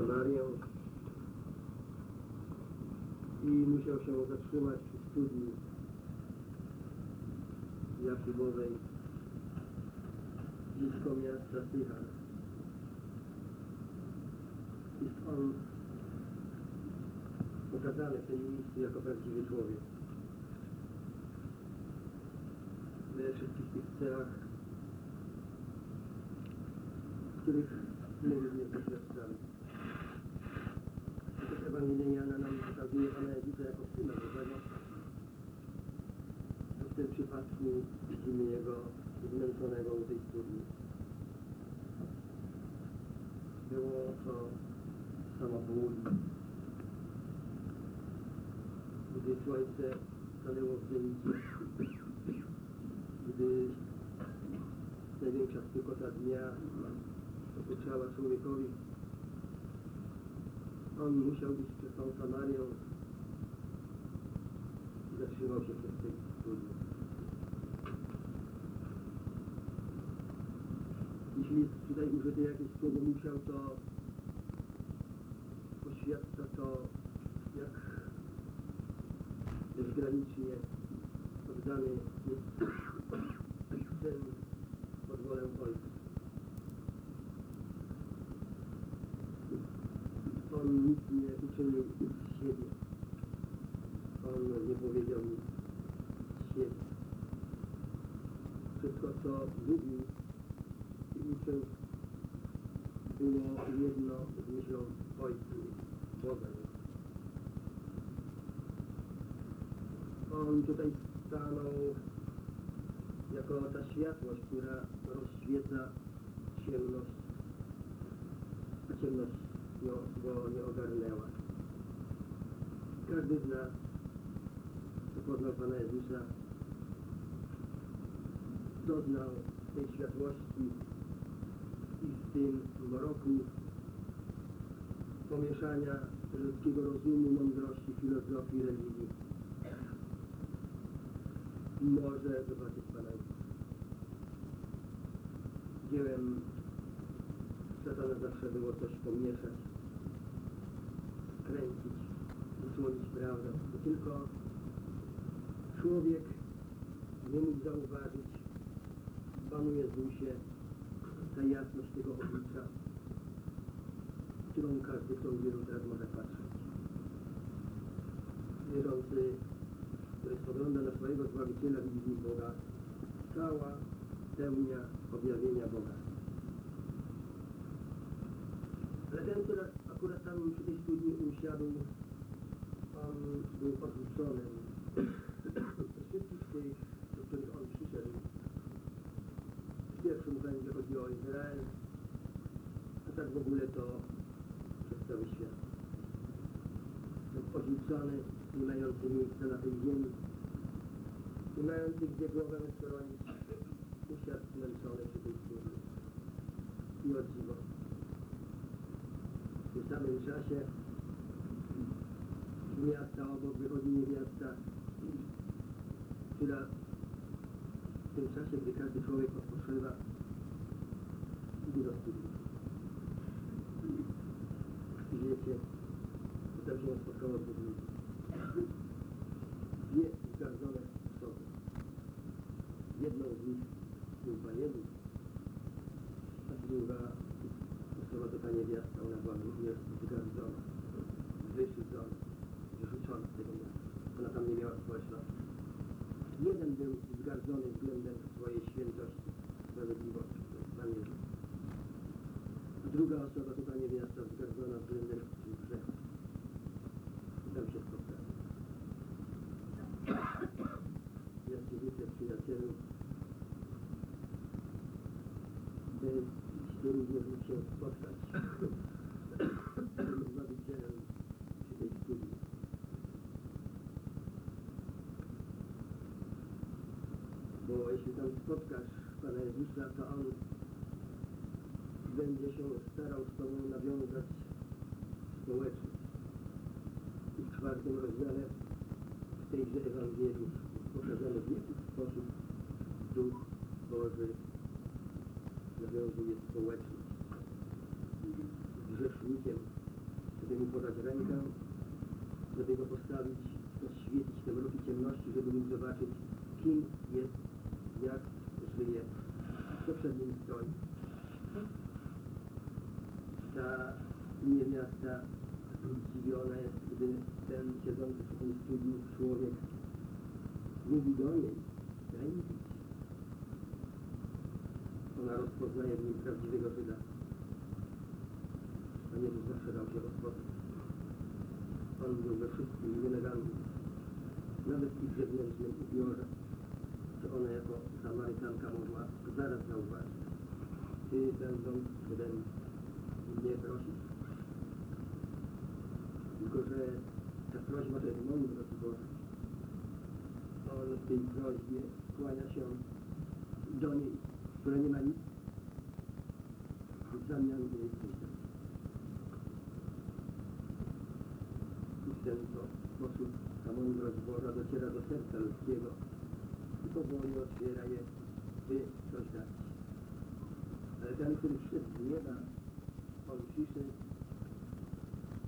Samarię i musiał się zatrzymać w studni Jakubowej blisko miasta Sychar. Jest on pokazany w tym miejscu jako prawdziwy człowiek. We wszystkich tych celach, których my również doświadczamy. Ewangelia Jana nam pokazuje Pana Jezusa jako Syna Bożego. W tym przypadku widzimy Jego zmęczonego u tej studni. Było to samoból. Gdy słońce stanęło w zenicie, gdy największa spykota dnia dokuczała człowiekowi, on musiał być przez tą Samarią i zatrzymał się przez tej studni. Jeśli jest tutaj użyte jakieś słowo musiał, to poświadcza to, jak bezgranicznie oddany jest syn pod wolę Ojca. On nic nie uczynił z siebie. On nie powiedział nic z siebie. Wszystko, co mówił i uczył, było jedno z myślą Ojca, Boga. On tutaj stanął jako ta światłość, która rozświeca ciemność, a ciemność no, go nie ogarnęła. Każdy z nas, kto poznał Pana Jezusa, doznał tej światłości i w tym mroku pomieszania ludzkiego rozumu, mądrości, filozofii, religii. Może zobaczyć Pana Jezusa. Dziełem szatana zawsze było coś pomieszać, kręcić, wysłonić prawdę. I tylko człowiek nie mógł zauważyć w Panu Jezusie ta jasność tego oblicza, którą każdy, kto uwierzył teraz może patrzeć. Wierzący, który spogląda na swojego Zbawiciela, widzi Boga, cała pełnia objawienia Boga. Ale ten, który akurat tam przy tej studni usiadł, on odrzucony. Ze wszystkich do których on przyszedł, w pierwszym rzędzie chodzi o Izrael, a tak w ogóle to przez cały świat. Był odrzucony, nie mający miejsca na tej ziemi, nie mający gdzie głowę schronić, usiadł zmęczony przy tej studni. I o dziwo, w tym samym czasie z miasta obok wychodzi niewiasta, która w tym czasie, gdy każdy człowiek odpoczywa, idzie do studni. I wiecie, co tam się spotkało z ludźmi. Dwie zgardzone osoby. Jedną z nich był Pan Jezus, a druga osoba to ta niewiasta, ona była również zgardzona, wyszydzona, wyrzucona z tego miasta. Ona tam nie miała społeczności. Jeden był zgardzony względem swojej świętości, sprawiedliwości, to jest Pan Jezus. A druga osoba to ta niewiasta zgardzona względem swojego grzechu. I tam się spotkali. Ja Ci życzę, przyjacielu, by by również mógł się spotkać z Zbawicielem przy tej studni. Bo jeśli tam spotkasz Pana Jezusa, to On będzie się starał z Tobą nawiązać społeczność. I w czwartym rozdziale w tejże Ewangelii pokazano w jaki sposób Duch Boży nawiązuje społeczność z grzesznikiem, żeby mu podać rękę, żeby go postawić, rozświecić te mroki ciemności, żeby mógł zobaczyć, kim jest, jak żyje, co przed nim stoi. Ta niewiasta zdziwiona jest, gdy ten siedzący w tym studiu człowiek mówi do niej, daj mi pić. Ona rozpoznaje w nim prawdziwego Żyda. Pan Jezus zawsze dał się rozpoznać. On był we wszystkim nielegalny. Nawet i w zewnętrznym ubiorze, co ona jako Samarytanka mogła zaraz zauważyć. Ty będąc Żydem mnie prosić. Tylko, że ta prośba to jest mądrość Boża. On w tej prośbie kłania się do niej, która nie ma nic w zamian za jej coś dać. I w ten to sposób ta mądrość Boża dociera do serca ludzkiego i powoli otwiera je, by coś dać. Ale ten, który wszedł z nieba, on pisze,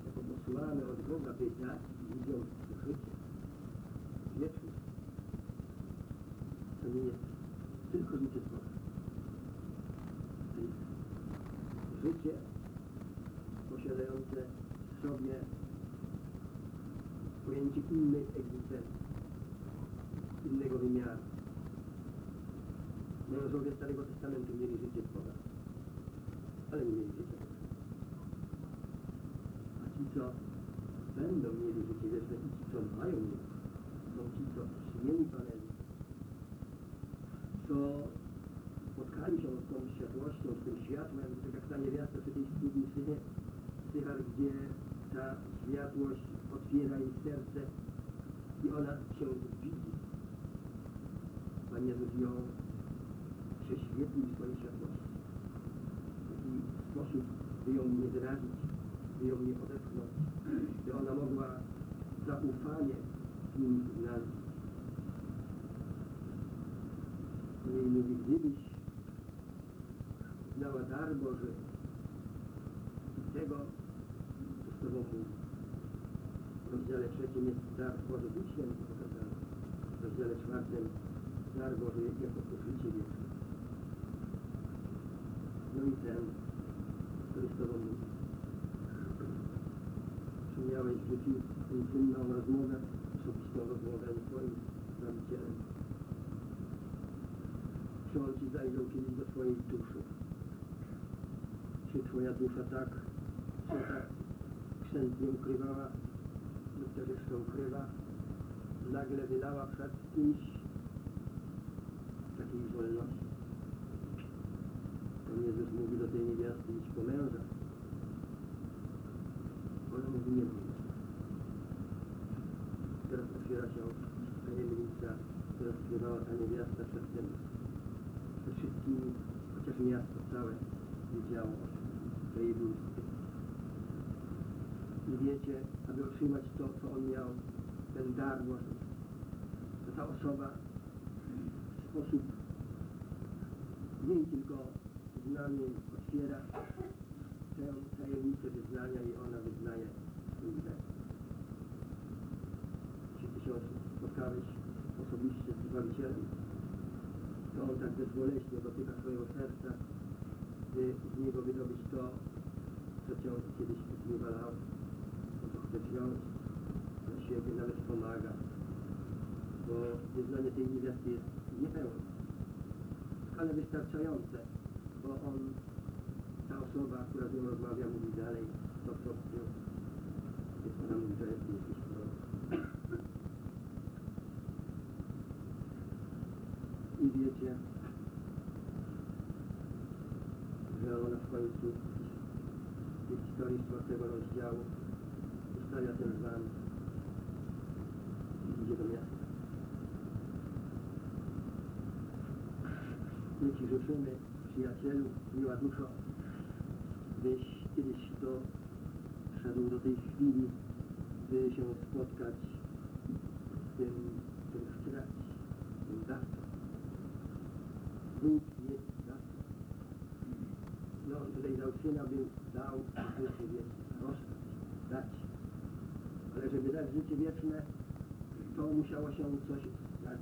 jako posłany od Boga, by dać ludziom życie, wieczne. To nie jest tylko życie z Bogiem. To jest życie posiadające w sobie pojęcie innej egzystencji, innego wymiaru. Mężowie Starego Testamentu mieli życie z Boga, ale nie mieli życia wiecznego. A ci, co będą mieli życie wieczne i ci, co mają je, są ci, co przyjęli Pana Jezusa, co spotkali się z tą światłością, z tym światłem, tak jak ta niewiasta przy tej studni synie, Sychar, gdzie ta światłość otwiera jej serce i ona się widzi. Pan Jezus ją prześwietlił w swojej światłości. W taki sposób, by ją nie zrazić, by ją nie odepchnąć, by ona mogła zaufanie z nim znaleźć. Jej mówi, gdybyś znała dar Boży i tego, co z Tobą mówi. W trzecim jest dar Boży Święty pokazany. W rozdziale czwartym dar Boży jako życie wieczne. No i ten, który z Tobą mówi. Czy miałeś w życiu intymną rozmowę, osobistą rozmowę ze swoim Zbawicielem? Czy On Ci zajrzał kiedyś do Twojej duszy? Czy Twoja dusza tak się tak chętnie ukrywała też jeszcze ukrywa, nagle wylała przed kimś takiej wolności. Pan Jezus mówi do tej niewiasty, idź po męża. Ona mówi, nie mówi. Teraz otwiera się tajemnica, która skrywała ta niewiasta przed tym. Przed wszystkimi, chociaż miasto całe wiedziało o jej bóstwie. I wiecie, otrzymać to, co on miał, ten dar Boży, to ta osoba w sposób jej tylko znany otwiera tę tajemnicę wyznania i ona wyznaje dar. Jeśli ty się spotkałeś osobiście z Zbawicielem, to on tak bezboleśnie dotyka swojego serca, by z niego wydobyć to, co cię kiedyś zniewalało, wziąć na siebie, nawet pomaga. Bo wyznanie tej niewiasty jest niepełne, ale wystarczające, bo on, ta osoba, która z nią rozmawia, mówi dalej, to co. Więc ona mówi, że jest jakiś. I wiecie, że ona w końcu tej historii z czwartego rozdziału zostawia ten van i idzie do miasta. My Ci życzymy, przyjacielu, miła duszo, byś kiedyś to szedł do tej chwili, by się spotkać z tym, który chce, z tym dawcą. Bóg jest dawcą. I on tutaj dał syna, by dał życie wieczne, rozstać. dać. Ale żeby dać życie wieczne, to musiało się coś stać.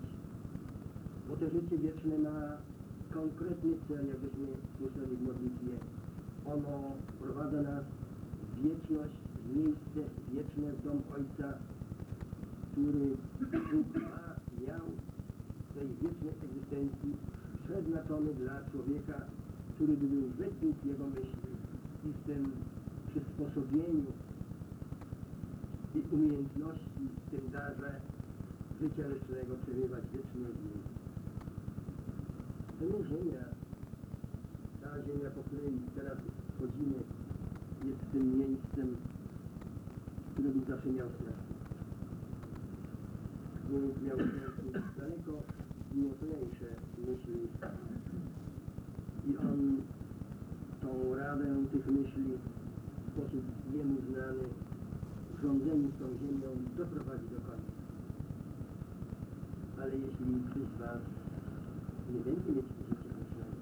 Bo to życie wieczne ma konkretny cel, jak żeśmy słyszeli w modlitwie. Ono prowadza nas w wieczność, w miejsce wieczne w dom Ojca, który miał w tej wiecznej egzystencji przeznaczony dla człowieka, który by był według jego myśli i w tym przysposobieniu i umiejętności, w tym darze życia wiecznego przebywać wiecznie w nim. To nie ziemia, ta ziemia, po której teraz chodzimy, jest tym miejscem, które Bóg zawsze miał sercu. Bóg miał sercu daleko mocniejsze myśli i On tą radę tych myśli w sposób jemu znany w rządzeniu tą ziemią doprowadzi do. Ale jeśli ktoś z Was nie będzie mieć życia wiecznego,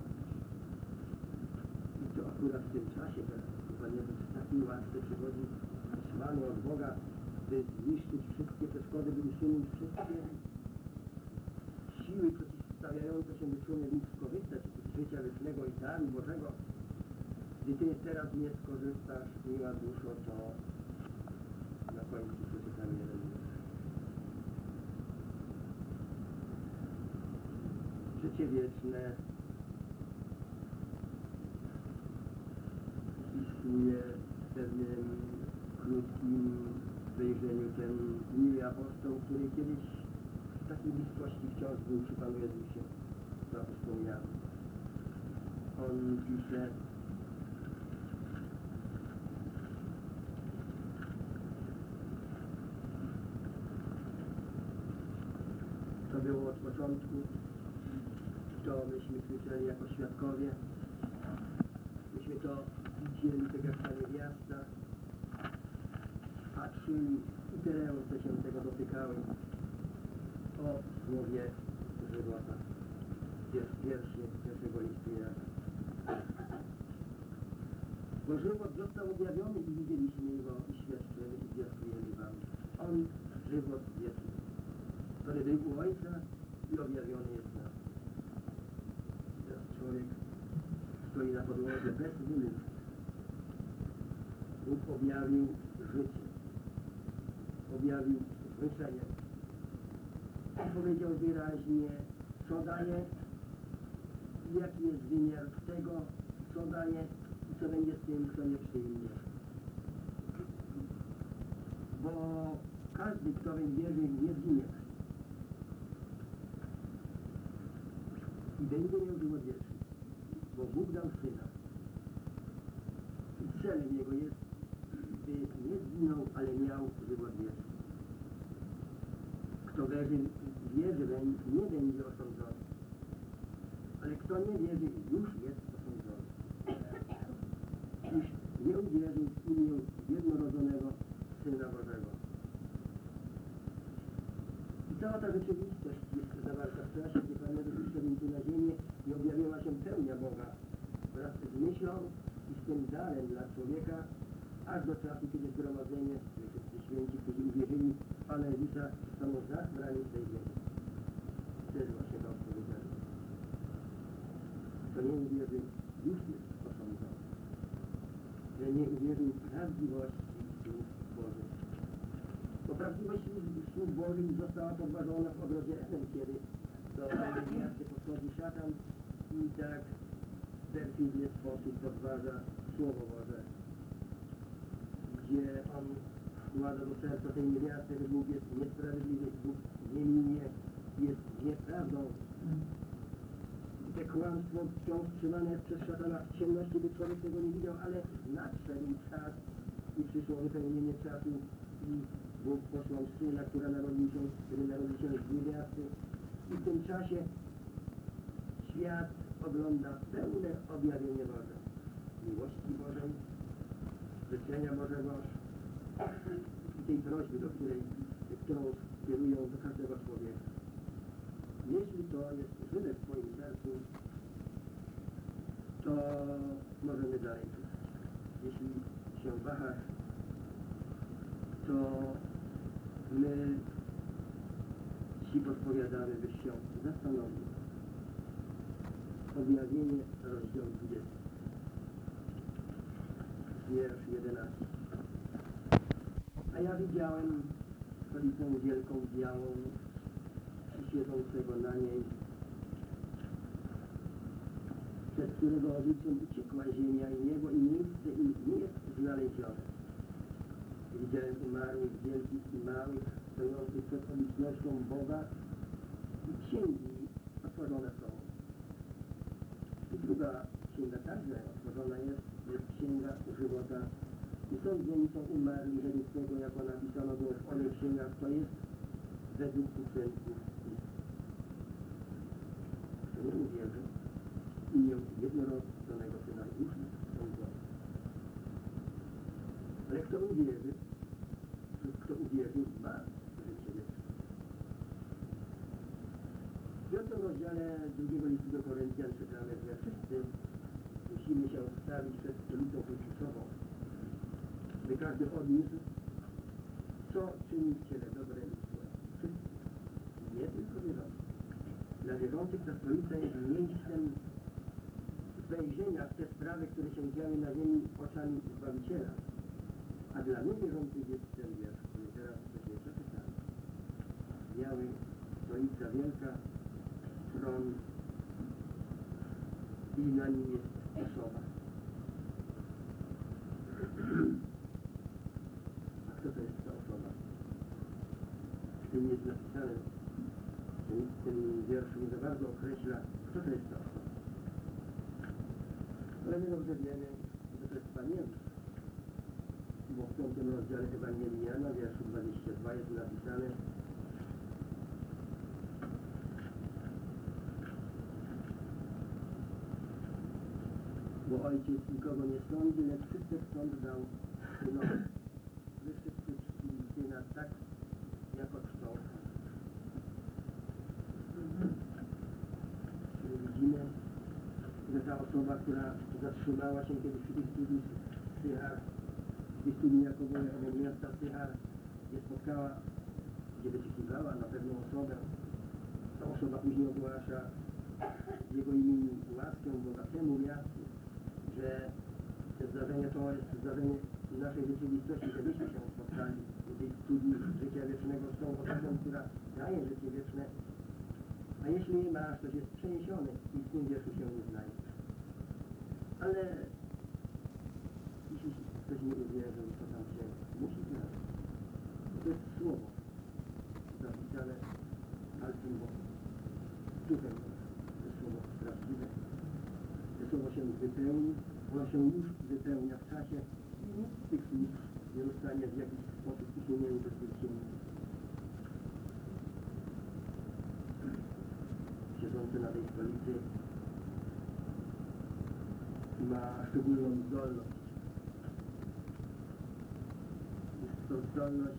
i to akurat w tym czasie teraz, Pan Jezus w takiej łasce przychodzi wysłany od Boga, by zniszczyć wszystkie przeszkody, by usunąć wszystkie siły przeciwstawiające się, by człowiek mógł skorzystać z życia wiecznego i daru Bożego. Gdy Ty teraz nie skorzystasz, miła duszo, to na końcu przeczytamy jeden wiersz. Życie wieczne. Opisuje w pewnym krótkim wejrzeniu ten miły apostoł, który kiedyś w takiej bliskości wciąż był przy Panu Jezusie, to apostoł Jan. On pisze to było od początku, to myśmy słyszeli jako świadkowie. Myśmy to widzieli, tak jak ta niewiasta, patrzyli i te ręce się tego dotykały. O słowie żywota. Wiersz pierwszy, pierwszego listu Jana. Bo żywot został objawiony i widzieliśmy Go i świadczymy i zwiastujemy Wam. On, żywot wieczny, który był u Ojca i objawiony jest nam. Teraz człowiek stoi na podłodze bez winy. Bóg objawił życie. Objawił zwyciężenie. I powiedział wyraźnie, co daje i jaki jest wymiar tego, co daje i co będzie z tym, kto nie przyjmie. Bo każdy, kto w wierzy, nie zginie. I będzie miał żywot wieczny, bo Bóg dał Syna. I celem Jego jest, by nie zginął, ale miał żywot wieczny. Kto wierzy, wierzy weń, nie będzie osądzony. Ale kto nie wierzy, już jest osądzony. Już nie uwierzył w imię jednorodzonego Syna Bożego. I cała ta rzeczywistość jest zawarta w czasie, gdy Pan Jezus przyszedł tu na ziemię i objawiła się pełnia Boga wraz z myślą i z tym darem dla człowieka, aż do czasu, kiedy zgromadzenie, wszyscy święci, którzy uwierzyli w Pana Jezusa, zostaną zabrani z tej ziemi. To jest właśnie ta odpowiedzialność. Kto nie uwierzy, już jest osądzony. Że nie uwierzył w prawdziwości słów Bożych. Bo prawdziwość słów Bożych została podważona w ogrodzie Eden, kiedy do tej szatan i tak w perfidny sposób podważa Słowo Boże, gdzie on wkłada do serca tej niewiasty, że Bóg jest niesprawiedliwy, Bóg nie miłuje, jest nieprawdą. I te kłamstwo wciąż trzymane jest przez szatana w ciemności, by człowiek tego nie widział, ale nadszedł czas i przyszło wypełnienie czasu i Bóg posłał Syna, który narodził się, który narodził się z niewiasty. I w tym czasie świat ogląda pełne objawienie Boże. Miłości Bożej, życzenia Bożego i tej prośby, do której, którą kierują do każdego człowieka. Jeśli to jest żywe w Twoim sercu, to możemy dalej słuchać. Jeśli się wahasz, to my ci podpowiadamy, byś się zastanowił. Objawienie, rozdział 20. Wiersz 11. A ja widziałem stolicę wielką, białą, i siedzącego na niej, przed którego obliczem uciekła ziemia i niebo i miejsce im nie znalezione. Widziałem umarłych, wielkich i małych, stojących przed obecnością Boga i księgi otworzone są. Druga księga także otworzona jest, jest księga żywota. I są umarli według tego, jako napisano było w owych księgach, to jest według. Kto nie uwierzy i nie jednorodzonego Syna już sądzony. Ale kto uwierzy, kto uwierzy, ma życie wieczne. W piątym rozdziale drugiego listu do Koryntian musimy się stawić przed stolicą Chrystusową, by każdy odniósł, co czyni w ciele dobre i złe. Nie tylko wierzący. Dla wierzących ta stolica jest miejscem wejrzenia w te sprawy, które się działy na ziemi oczami Zbawiciela. A dla niewierzących jest ten wiersz, który teraz sobie przeczytamy. Biały, stolica wielka, tron i na nim jest osoba. A kto to jest ta osoba? W tym jest napisane, że nikt w tym wierszu określa, kto to jest osoba. Ale my dobrze wiemy, że to jest Pan Jezus. Bo w piątym rozdziale Ewangelii Jana, wierszu 22 jest napisane Bo Ojciec nikogo nie sądzi, lecz wszystkich sąd dał Synowi. Wy wszyscy Syna tak, jako czczą. Czyli widzimy, że ta osoba, która zatrzymała się kiedyś w tych studii Sychar, w tych studii Jakobowego miasta Sychar, gdzie spotkała, gdzie wyszukiwała na pewną osobę, ta osoba później ogłasza w jego imieniu łaskę Boga temu miastu, że te zdarzenie to jest zdarzenie naszej rzeczywistości, że myśmy się spotkali w tej studii życia wiecznego z tą osobą, która daje życie wieczne, a jeśli nie masz, to jest przeniesiony i w tym wierszu się znajdziesz. Ale jeśli ktoś nie uwierzył, to tam się musi znaleźć. To jest słowo zapisane palcem Boga. Duchem. To jest słowo prawdziwe. To słowo się wypełni, ono się już wypełnia w czasie i nikt z tych słów nie zostanie w jakiś sposób usunięty z tej księgi. Siedzący na tej stolicy szczególną zdolność. Jest to zdolność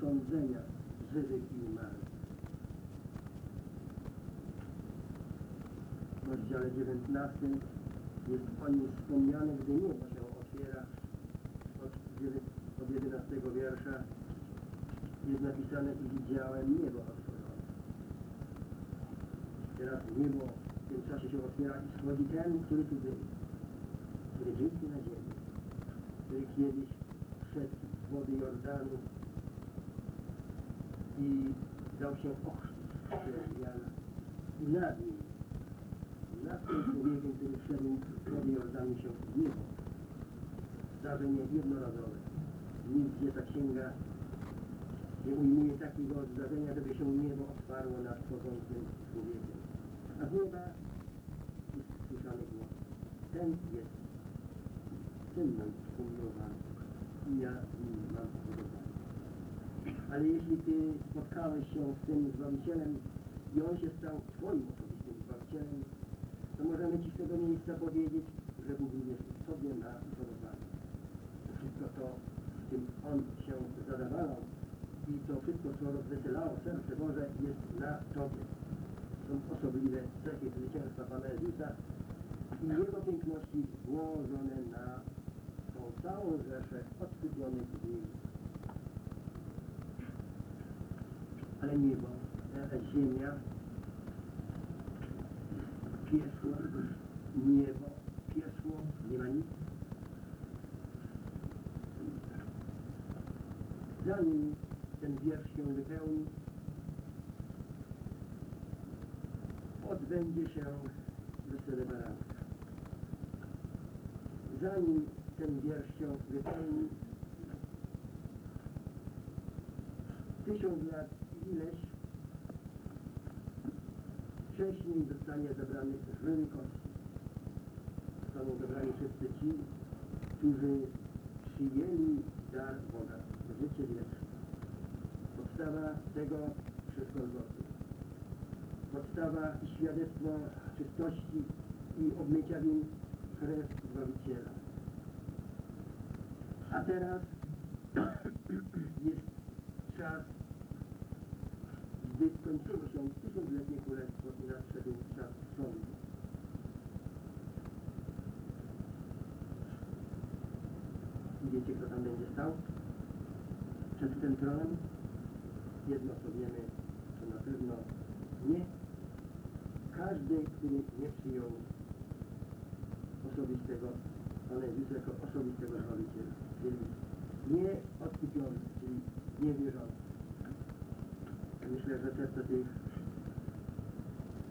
sądzenia żywych i umarłych. W rozdziale 19 jest o nim wspomniane, gdy niebo się otwiera od, od 11 wiersza jest napisane i widziałem niebo otworzone. Teraz niebo tym czasie się otwiera i schodzi ten, który tu był, który był tu na ziemi, który kiedyś szedł z wody Jordanu i dał się ochrzcić przez Jana i nad nim nad tym człowiekiem, który wszedł z wody Jordanu się niebo. Zdarzenie jednorazowe. Nigdzie ta księga nie ujmuje takiego zdarzenia, żeby się niebo otwarło nad wchodzącym człowiekiem. A z nieba. Ten jest mój umiłowany i ja nim mam upodobanie. Ale jeśli Ty spotkałeś się z tym Zbawicielem i On się stał Twoim osobistym Zbawicielem, to możemy Ci z tego miejsca powiedzieć, że Bóg również sobie ma upodobanie. Wszystko to, z czym On się zadawalał i to wszystko, co rozweselało serce Boże, jest na Tobie. Są osobliwe cechy zwycięstwa Pana Jezusa i Jego piękności włożone na tą całą rzeszę odkupionych z nim. Ale niebo, ziemia, piesło, niebo, piesło, nie ma nic. Zanim ten wiersz się wypełni, odbędzie się wesele baranka. Zanim ten wiersz się wypełni, tysiąc lat ileś wcześniej zostanie zabrany żywy kości. Zostaną zabrani wszyscy ci, którzy przyjęli dar Boga, życie wieczne. Podstawa tego przez Golgoty. Podstawa i świadectwo czystości i obmycia win krew Zbawiciela. A teraz jest czas, gdy skończyło się tysiącletnie królestwo i nadszedł czas sądu. Wiecie, kto tam będzie stał? Przed tym tronem? Jedno co wiemy, to na pewno nie. Każdy, który nie przyjął osobistego, Pana Jezusa jako osobistego Zbawiciela, czyli nie odkupiony, czyli niewierzący. Myślę, że serce tych,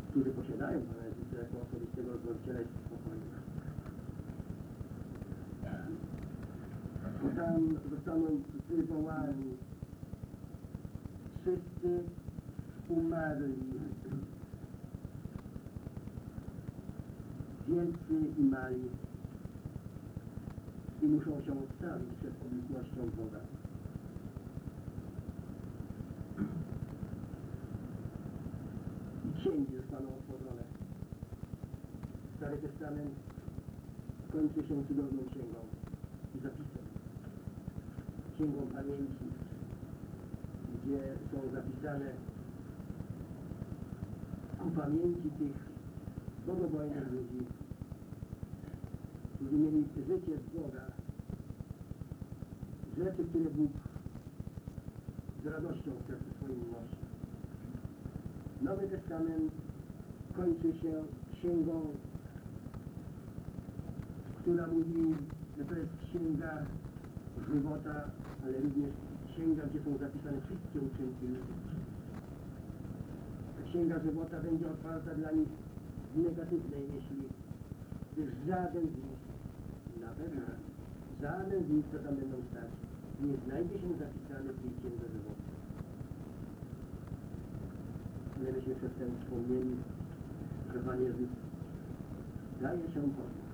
którzy posiadają Pana Jezusa jako osobistego Zbawiciela jest spokojne. Bo tam zostaną wywołani wszyscy umarli. Wielcy i mali. Muszą się odstawić przed obecnością Boga. I księgi zostaną otworzone. Stary Testament kończy się cudowną księgą i zapisem. Księgą pamięci, gdzie są zapisane ku pamięci tych bogobojnych ludzi, którzy mieli życie z Boga, rzeczy, które Bóg z radością w sercu swoim nosi. Nowy Testament kończy się księgą, która mówi, że to jest księga żywota, ale również księga, gdzie są zapisane wszystkie uczynki ludzkie. Ta księga żywota będzie otwarta dla nich w negatywnej myśli, gdyż żaden z nich, na pewno żaden z nich, co tam będą stać, nie znajdzie się zapisany w tej księdze żywota. Ale myśmy przedtem wspomnieli, że Pan Jezus daje się poznać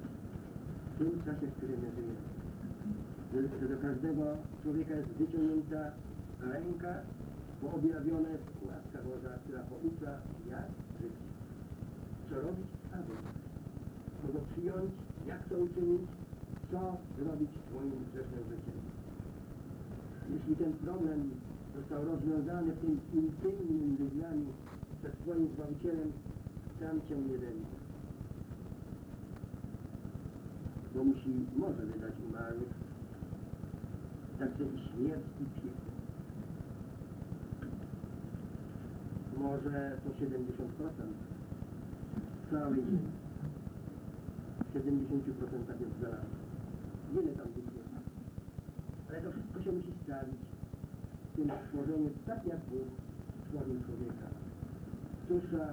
w tym czasie, w którym my żyjemy że- do każdego człowieka jest wyciągnięta ręka, bo objawiona jest łaska Boża, która poucza, jak żyć, co robić, aby, kogo przyjąć, jak to uczynić, co zrobić swoim grzesznym życiem. Jeśli ten problem został rozwiązany w tym intymnym wyznaniu przed swoim Zbawicielem, sam cię będzie. Bo musi, może wydać umarłych, także i śmierć i piekło. Może to 70% całej ziemi. W 70% jest zalane. Wiele tam. To wszystko się musi stawić tym stworzeniu, tak jak Bóg stworzył człowieka. Dusza,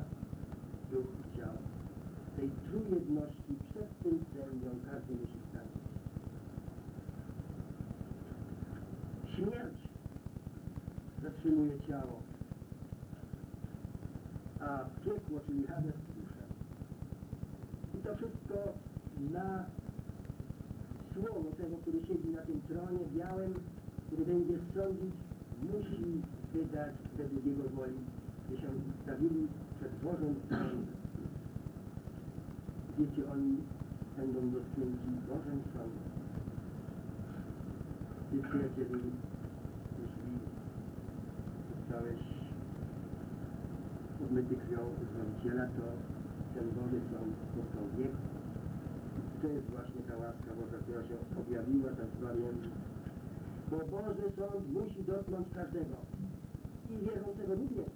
duch ciało. Tej trójjedności przed tym celem każdy musi stanąć. Śmierć zatrzymuje ciało, a piekło, czyli Hades duszę. I to wszystko na słowo tego, który siedzi na tym tronie białym, który będzie sądzić, musi wydać według Jego woli, by się ustawili przed Bożym Sądem. Wiecie, oni będą dotknięci Bożym Sądem. Ty przyjacielu, jeśli zostałeś obmyty krwią Zbawiciela, to ten Boży Sąd powstał wiek To jest właśnie ta łaska Boża, która się objawiła tak zwanym. Bo Boży sąd musi dotknąć każdego. I wierzącego również.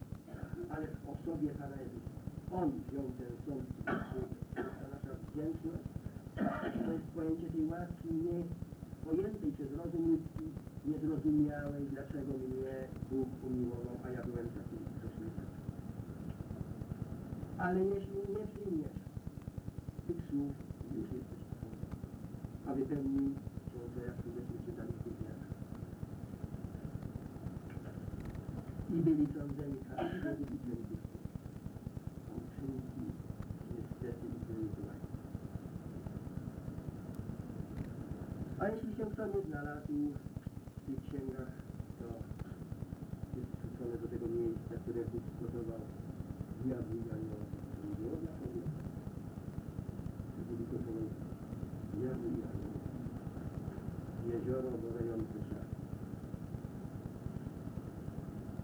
Ale w osobie Pana Jezusa. On wziął ten sąd. Ta nasza wdzięczność. To jest pojęcie tej łaski nie pojętej przez rozum ludzki, niezrozumiałej, dlaczego mnie Bóg umiłował, a ja byłem taki grzesznikiem. Ale jeśli nie przyjmiesz tych słów, już jesteś tam, a wypełni się to, jak tu żeśmy czytali w tych wierszach. I byli sądzeni każdy według uczynków. A uczynki niestety ich nie były. A jeśli się kto nie znalazł w tych księgach, to jest wrzucone do tego miejsca, które Bóg zgotował diabłu i aniołom. To nie było dla kogo. To byli gotowe diabłu i aniołom. Jezioro oblewające szat.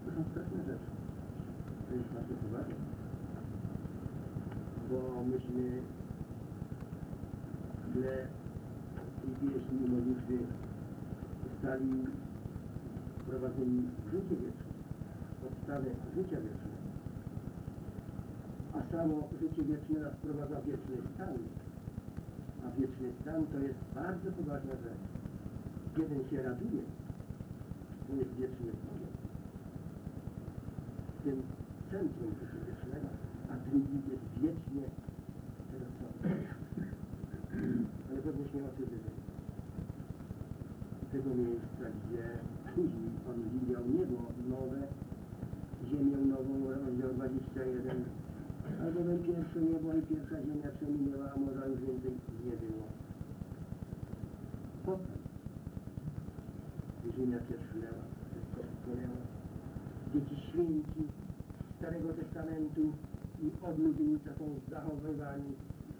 To są straszne rzeczy. To jest bardzo poważne. Bo myśmy źle tej pieśni i modlitwy zostali wprowadzeni w życie wieczne, podstawę życia wiecznego. A samo życie wieczne nas wprowadza wieczny stan. A wieczny stan to jest bardzo poważna rzecz. Jeden się raduje, to jest wieczny stan. W tym centrum życia wiecznego, a drugi jest wiecznie terasowy. Ale pewnie o tym wyżej. Tego miejsca, gdzie później On widział niebo nowe, ziemię nową, rozdział 21. Albowiem pierwsze niebo i pierwsza ziemia przeminęła, a morza już więcej nie było. Potem ziemia pierzchnęła, wszystko spłynęło. Dzieci święci Starego Testamentu i odludnicza są zachowywani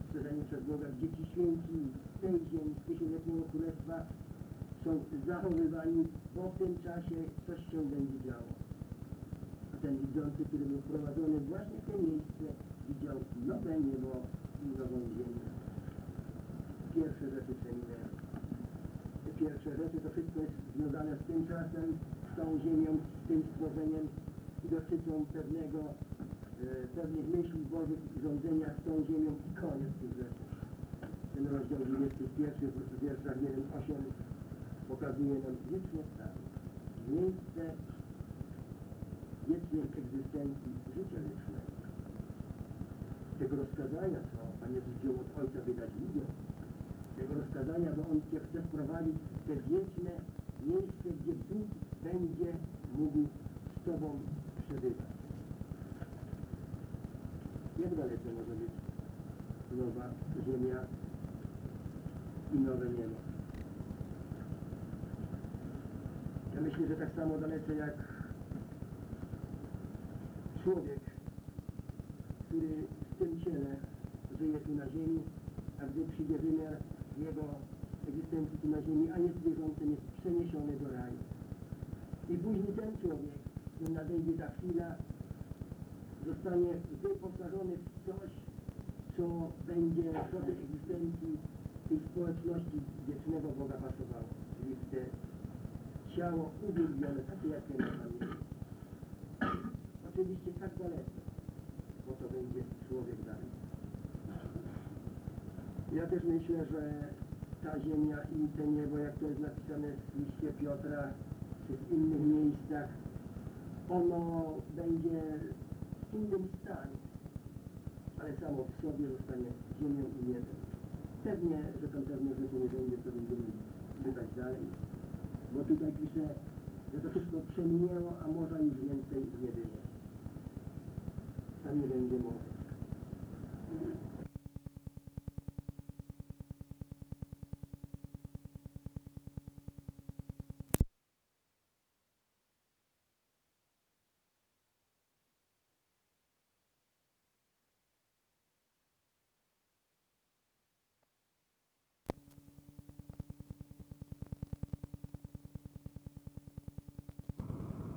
stworzeni przez Boga dzieci święci z tej ziemi, z tysiącletniego królestwa są zachowywani, bo w tym czasie coś się będzie działo. A ten widzący, który był wprowadzony właśnie w to miejsce, widział nowe niebo i nową ziemię. Pierwsze rzeczy przeminęły. Te pierwsze rzeczy to wszystko jest związane z tym czasem, z tą ziemią, z tym stworzeniem i dotyczą pewnego e, pewnych myśli Bożych i rządzenia z tą ziemią i koniec tych rzeczy. Ten rozdział 21 w wierszach 1-8 pokazuje nam wieczne stany. Miejsce wiecznej egzystencji życia wiecznego. Tego rozkazania, co Pan Jezus wziął od Ojca wydać ludziom, tego rozkazania, bo On Cię chce wprowadzić w te wieczne miejsce, gdzie Bóg będzie mógł z Tobą przebywać. Jak daleko może być nowa ziemia i nowe niebo? Ja myślę, że tak samo dalece jak człowiek, który w tym ciele żyje tu na ziemi, a gdy przyjdzie wymiar jego egzystencji tu na ziemi, a jest zwierzęciem, jest przeniesiony do raju. I później ten człowiek, gdy nadejdzie ta chwila, zostanie wyposażony w coś, co będzie do tej egzystencji, tej społeczności wiecznego Boga pasowało. Czyli w te ciało uwielbione, takie jak ten na Oczywiście tak daleko, bo to będzie człowiek dalej. Ja też myślę, że ta ziemia i te niebo, jak to jest napisane w liście Piotra, czy w innych miejscach, ono będzie w innym stanie, ale samo w sobie zostanie ziemią i niebem. Pewnie, że tam pewne rzeczy nie będzie, to będziemy czytać dalej, bo tutaj pisze, że to wszystko przeminęło, a morza już więcej nie było. Tam nie będzie.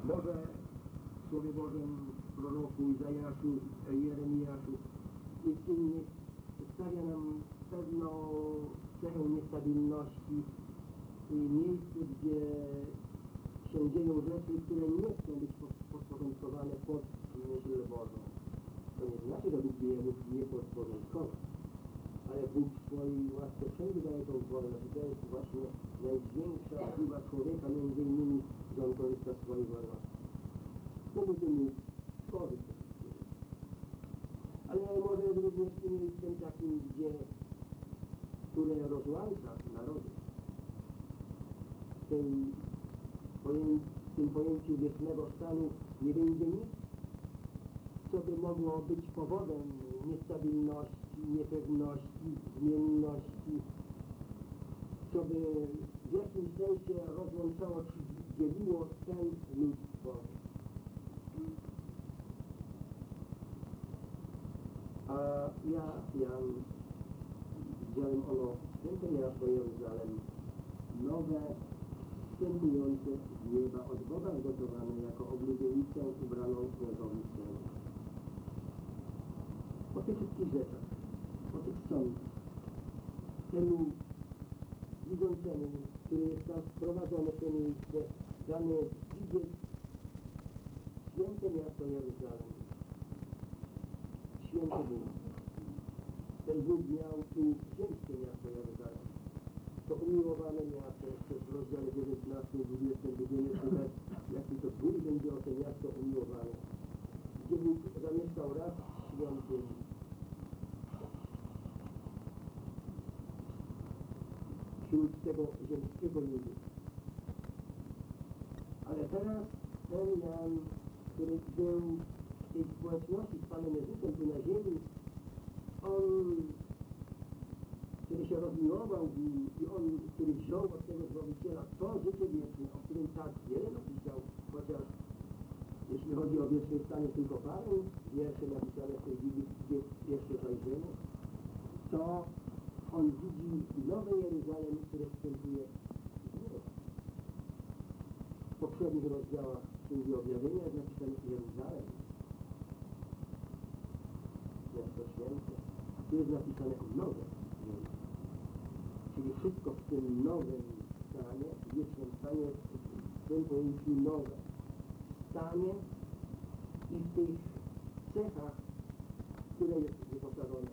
Może w Słowie Bożym, proroku Izajaszu, Jeremiaszu i innych stawia nam pewną niestabilności, y, miejsce, gdzie się dzieją rzeczy, które nie chcą być pod- podporządkowane pod myśl Bożą. To nie znaczy, że Bóg je mógł nie podporządkować, ale Bóg w swojej łasce wszędzie daje tą wolność i to jest właśnie największa siła człowieka, między innymi, że on korzysta z swojej wolności. Tym tworzyć te wszystkie rzeczy. Ale może również i miejscem takim, gdzie, które rozłącza narody. W tej poję- w tym pojęciu wiecznego stanu nie będzie nic, co by mogło być powodem niestabilności, niepewności, zmienności, co by w jakimś sensie rozłączało dzieliło ten lud Boży. A ja, Jan, widziałem ono święte miasto Jeruzalem, nowe, wstępujące z nieba od Boga zgotowane jako oblubienicę ubraną w śnieżownicę. Po tych wszystkich rzeczach, po tych sądach, temu widzącemu, który jest tam wprowadzony w to miejsce, dane widzieć święte miasto Jeruzalem. Święty Bóg. Ten Bóg miał tu ziemskie miasto Jeruzalem. To umiłowane miasto, w rozdziale 19, 20 będziemy czytać, jaki to Bóg będzie o to miasto umiłowane. Gdzie Bóg zamieszkał raz w świątyni. Wśród tego ziemskiego ludu. Ale teraz ten Jan, który był tej społeczności z Panem Jezusem tu na ziemi, on, który się rozmiłował nim i on, który wziął od tego Zbawiciela to życie wieczne, o którym tak wiele napisał, chociaż jeśli chodzi o wieczny stan, jest tylko parę wierszy napisane w tej Biblii, jeszcze zajrzymy, to on widzi nowe Jeruzalem, które wstępuje. W poprzednich rozdziałach Księgi Objawienia jest napisane Jeruzalem. Miasto Święte. Tu jest napisane nowe Jeruzalem. Czyli wszystko w tym nowym stanie, w wiecznym stanie, w tym pojęciu nowe. Stanie i w tych cechach, w które jest wyposażone.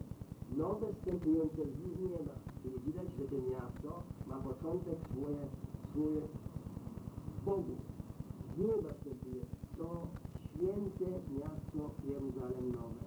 Nowe wstępujące z nieba. Czyli widać, że to miasto ma początek swoje, swoje w Bogu. Z nieba wstępuje to święte miasto Jeruzalem Nowe.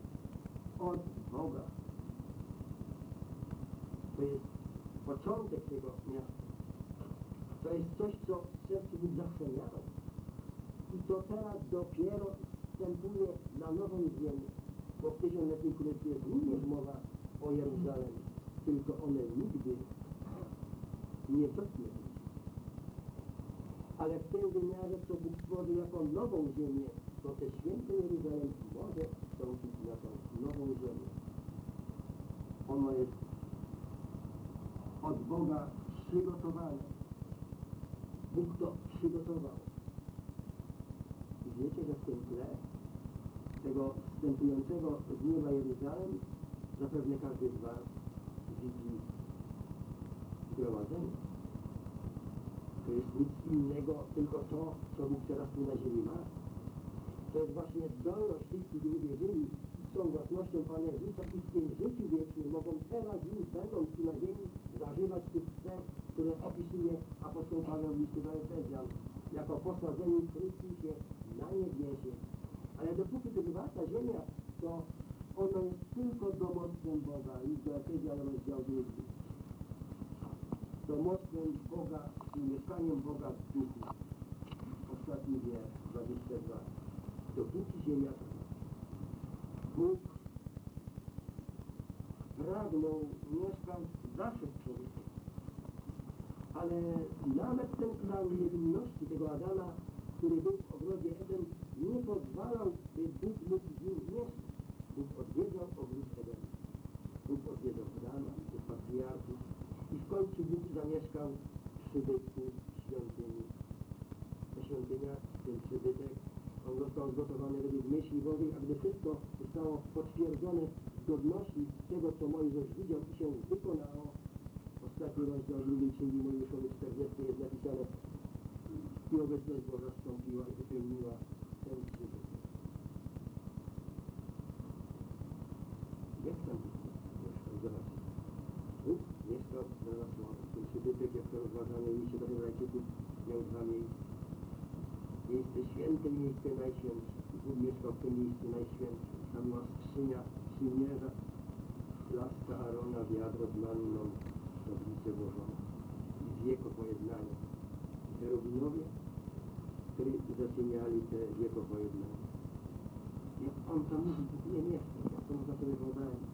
to ludzi bije nie jak to można sobie wyobrazić.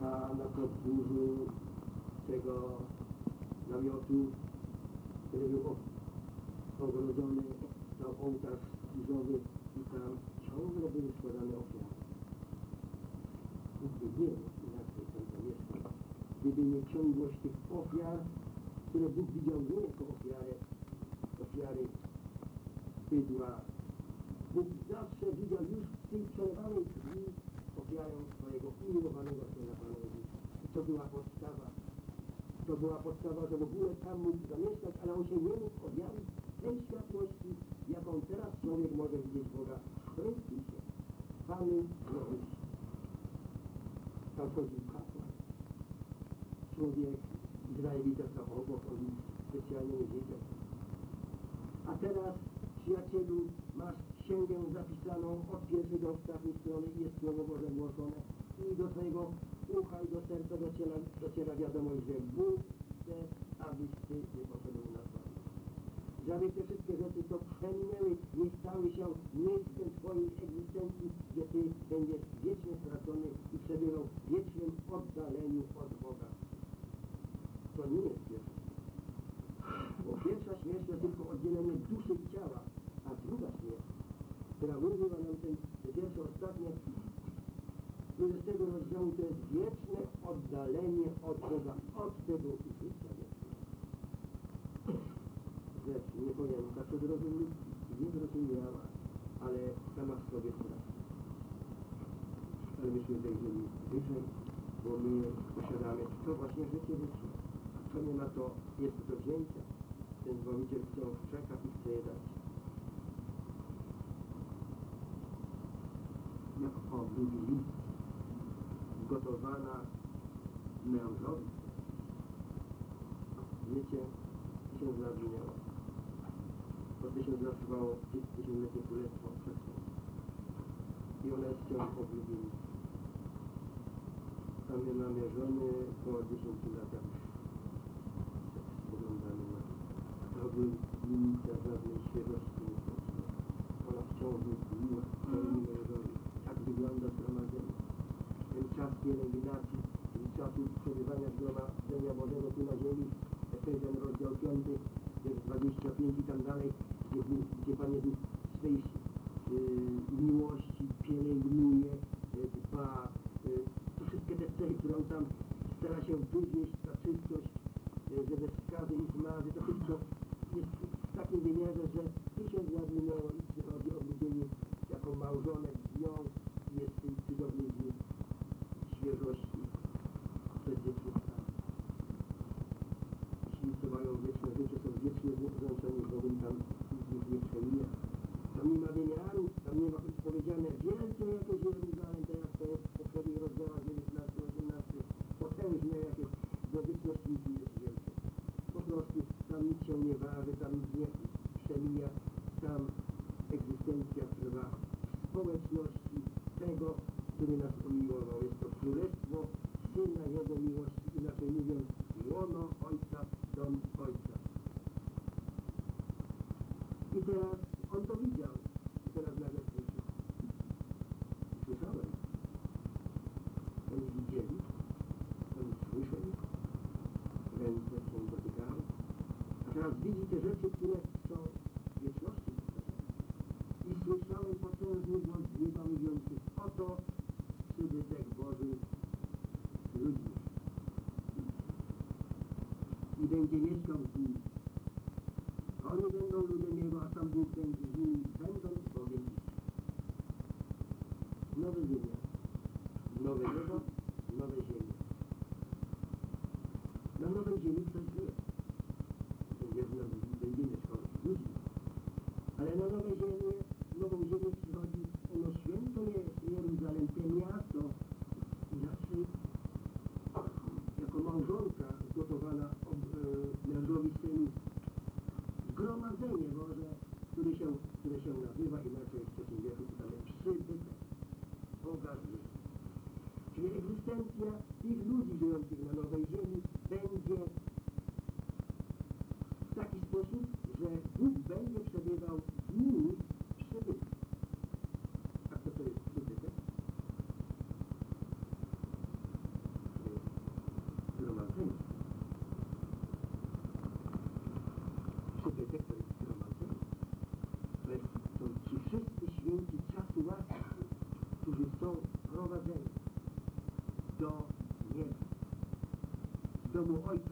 A na podwórzu tego namiotu, który był ogrodzony, to ołtarz krzyżowy i tam ciągle były składane ofiary. Gdyby nie, inaczej tam zamieszkał, gdyby nie ciągłość tych ofiar, które Bóg widział nie jako ofiarę, ofiary bydła, do rock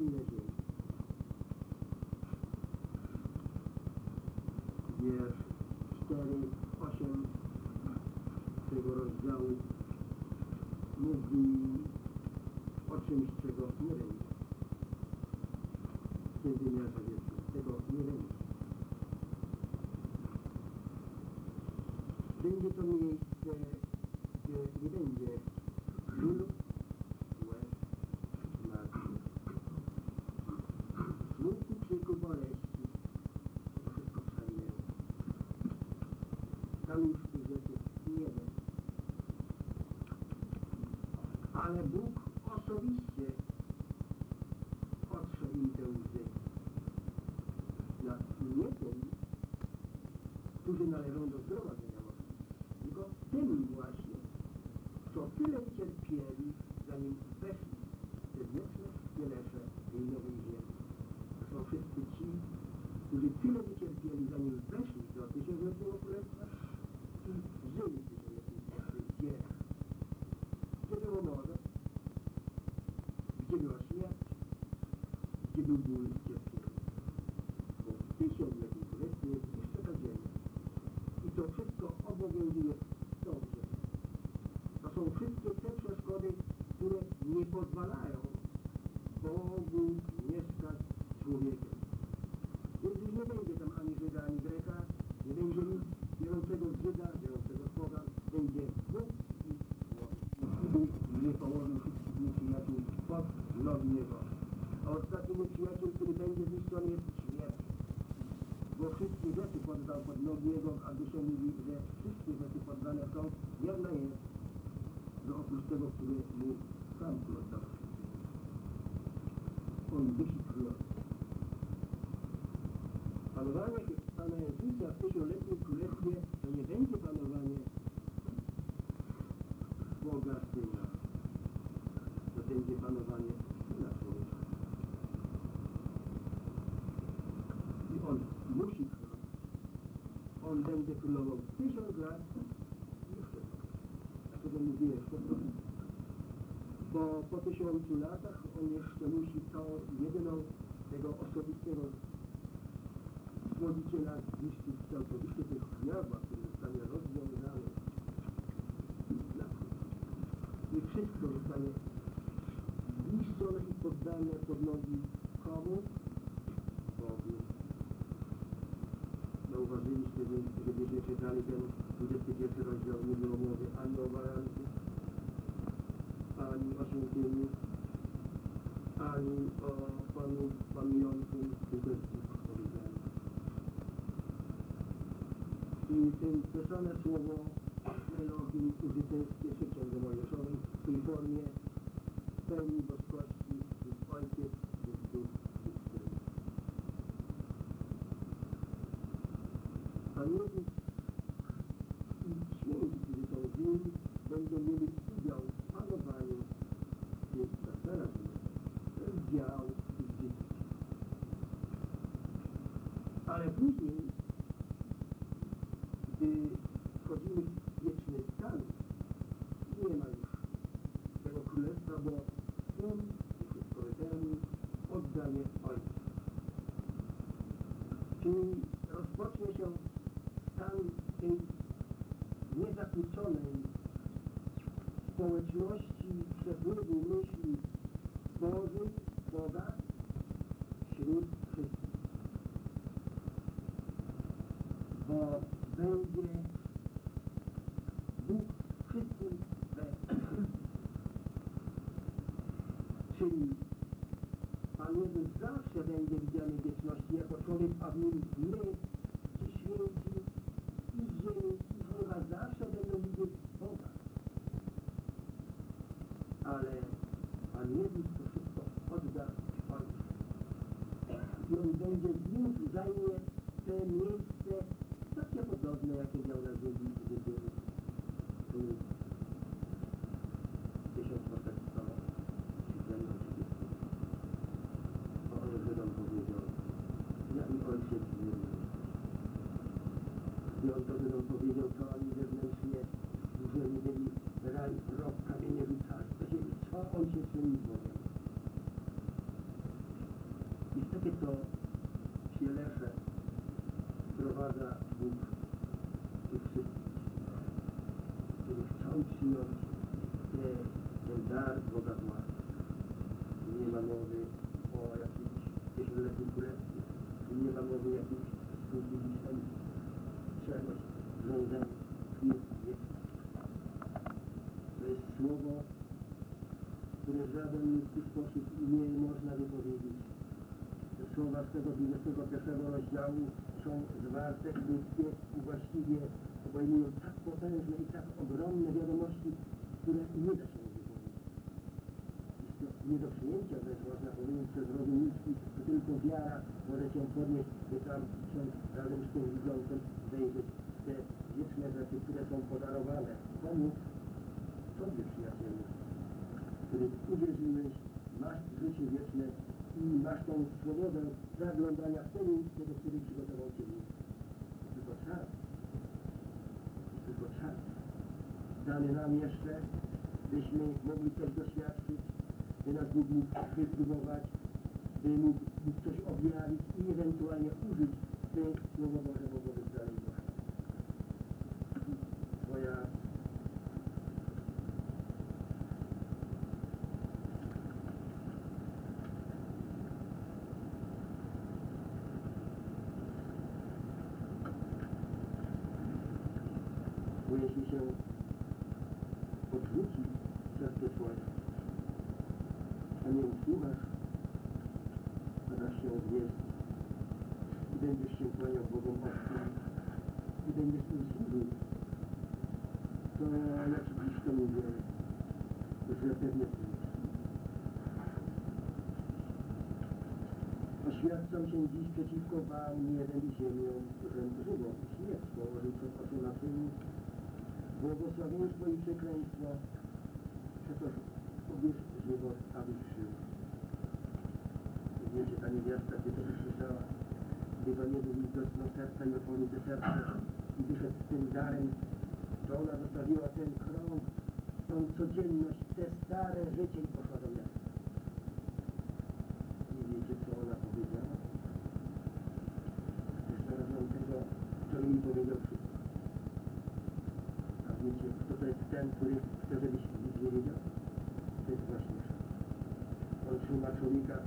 inne ziemie. Wiersz 4, 8 tego rozdziału mówi o czymś, czego nie będzie. Kiedy wymiarza wieczna, tego nie będzie. Będzie to miejsce 분단의 론도 들어가세 요. 이거 대문과 pozwalają Bogu mieszkać z człowiekiem. Więc już nie będzie tam ani Żyda, ani Greka, nie będzie nic biorącego Żyda, biorącego z Boga, będzie Bóg i Bóg. Nie położył wszystkich nieprzyjaciół pod nogi Jego. A ostatni nieprzyjaciel, który będzie zniszczony jest śmierć. Bo wszystkie rzeczy poddał pod nogi Jego, a dusze mówi, że wszystkie rzeczy poddane są, jedna jest do oprócz tego, który jest zasmuconej społeczności przepływu myśli Bożej, Boga, 21 rozdziału są zwarte w posiłkowała niebem i ziemią, którym żyło i śmierć położycie oczy na czyni. Błogosławieństwo i przekleństwo, przetoż ubierz żywot, abyś żył. Wiecie, ta niewiasta, gdy to usłyszała, gdy do niego nic dotknął serca i otworzył te serce i wyszedł z tym darem, to ona zostawiła ten krąg, tą codzienność, te stare życie i poszła człowieka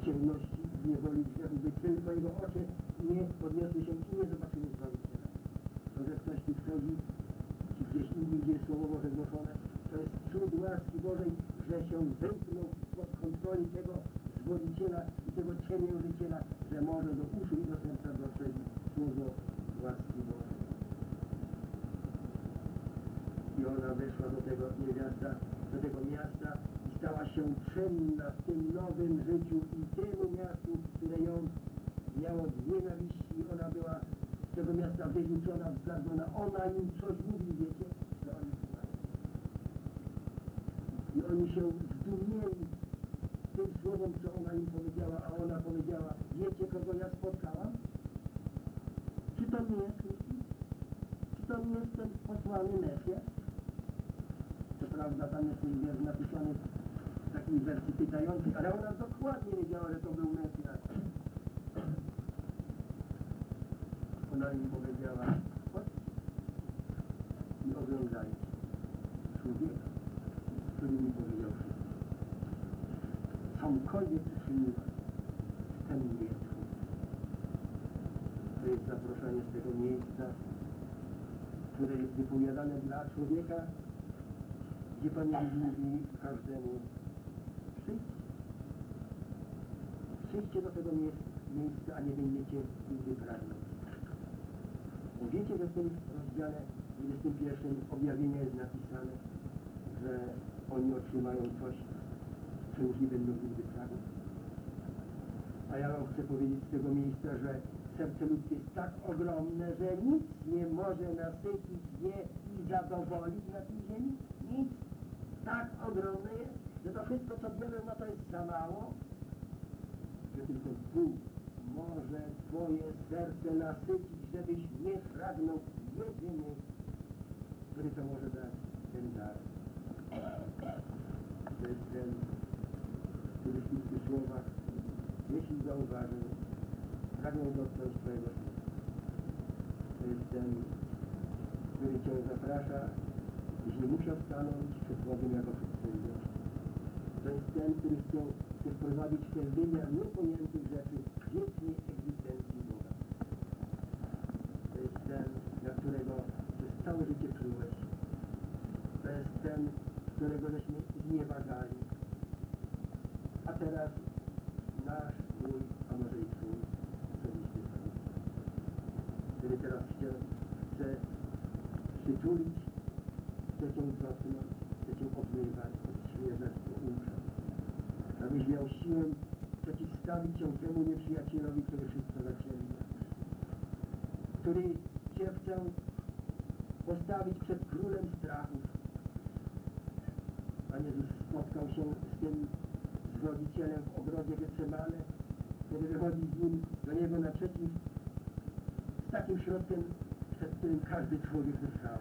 w ciemności, w niewoli, żeby były mojego oczy, onların człowieka, gdzie Pan mówi każdemu przyjdźcie. Przyjdźcie do tego mie- miejsca, a nie będziecie nigdy pragnąć. Wiecie, że w tym rozdziale 21 objawienia jest napisane, że oni otrzymają coś, co już nie będą nigdy pragnąć. A ja wam chcę powiedzieć z tego miejsca, że serce ludzkie jest tak ogromne, że nic nie może nasycić je zadowolić na tej ziemi. Nic tak ogromne jest, że to wszystko, co wiemy, no to jest za mało, że tylko Bóg może Twoje serce nasycić, żebyś nie pragnął jedyny, który to może dać ten dar. To jest ten, który w tych słowach, jeśli zauważył, pragnął dotknąć Twojego serca. To jest ten, który Cię zaprasza, nie musiał stanąć przed Bogiem jako przedsiębiorstwo. To jest ten, który chce, chce wprowadzić w ten wymiar niepojętych rzeczy wiecznej egzystencji Boga. To jest ten, na którego przez całe życie czułeś. To jest ten, którego żeśmy znieważali. A teraz nasz, mój, a może i twój osobisty Pan, który teraz chce, chce przytulić, chce cię dotknąć, chce cię obmywać, odświeżać do usza. Siłę przeciwstawić się temu nieprzyjacielowi, który wszystko zaciemnia. Który cię chce postawić przed królem strachów. Pan Jezus spotkał się z tym zwodzicielem w ogrodzie Getsemane, który wychodzi z nim do niego naprzeciw z takim środkiem, przed którym każdy człowiek wytrwał.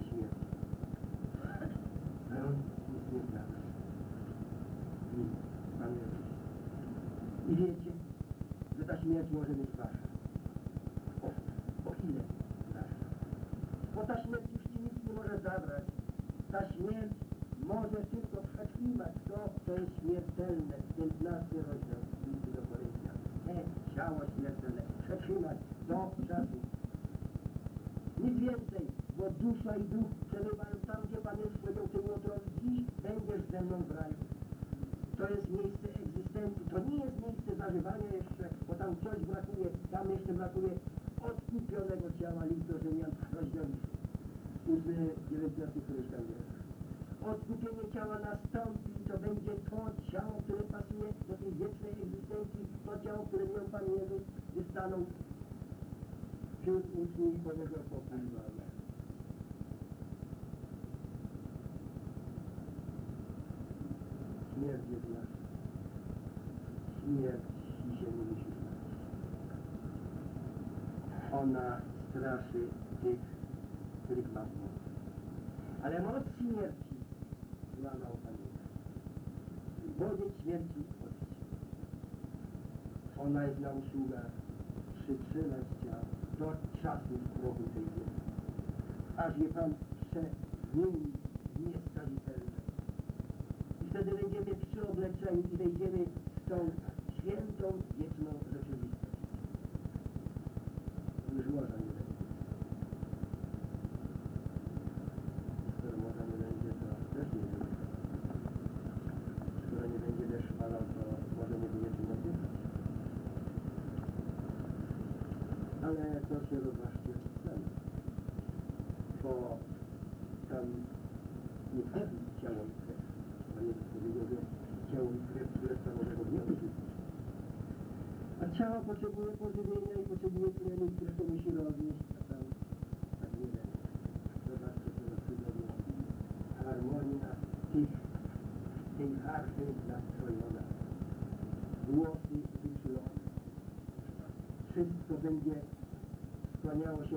I śmierć. Ale on nic nie zna. I Pan Jezus. I wiecie, że ta śmierć może być wasza. O, o ile nasza? Bo ta śmierć już ci nic nie może zabrać. Ta śmierć może tylko przetrzywać to, co jest śmiertelne. 15 rozdział listy do Koryntia. Te ciało śmiertelne przetrzymać do czasu. Nic więcej, bo dusza i duch przebywają tam, gdzie Pan Jezus powiedział tym łotrowi, dziś będziesz ze mną w raju. To jest miejsce egzystencji, to nie jest miejsce zażywania jeszcze, bo tam coś brakuje, tam jeszcze brakuje odkupionego ciała, list do Rzymian, rozdział 8, 19, któryś tam jest. Odkupienie ciała nastąpi, to będzie to ciało, które pasuje do tej wiecznej egzystencji, to ciało, które miał Pan Jezus, gdy stanął wśród uczniów i powiedział pokój wam. Śmierć jest nasza. Śmierć się nie musi znać. Ona straszy tych, Estados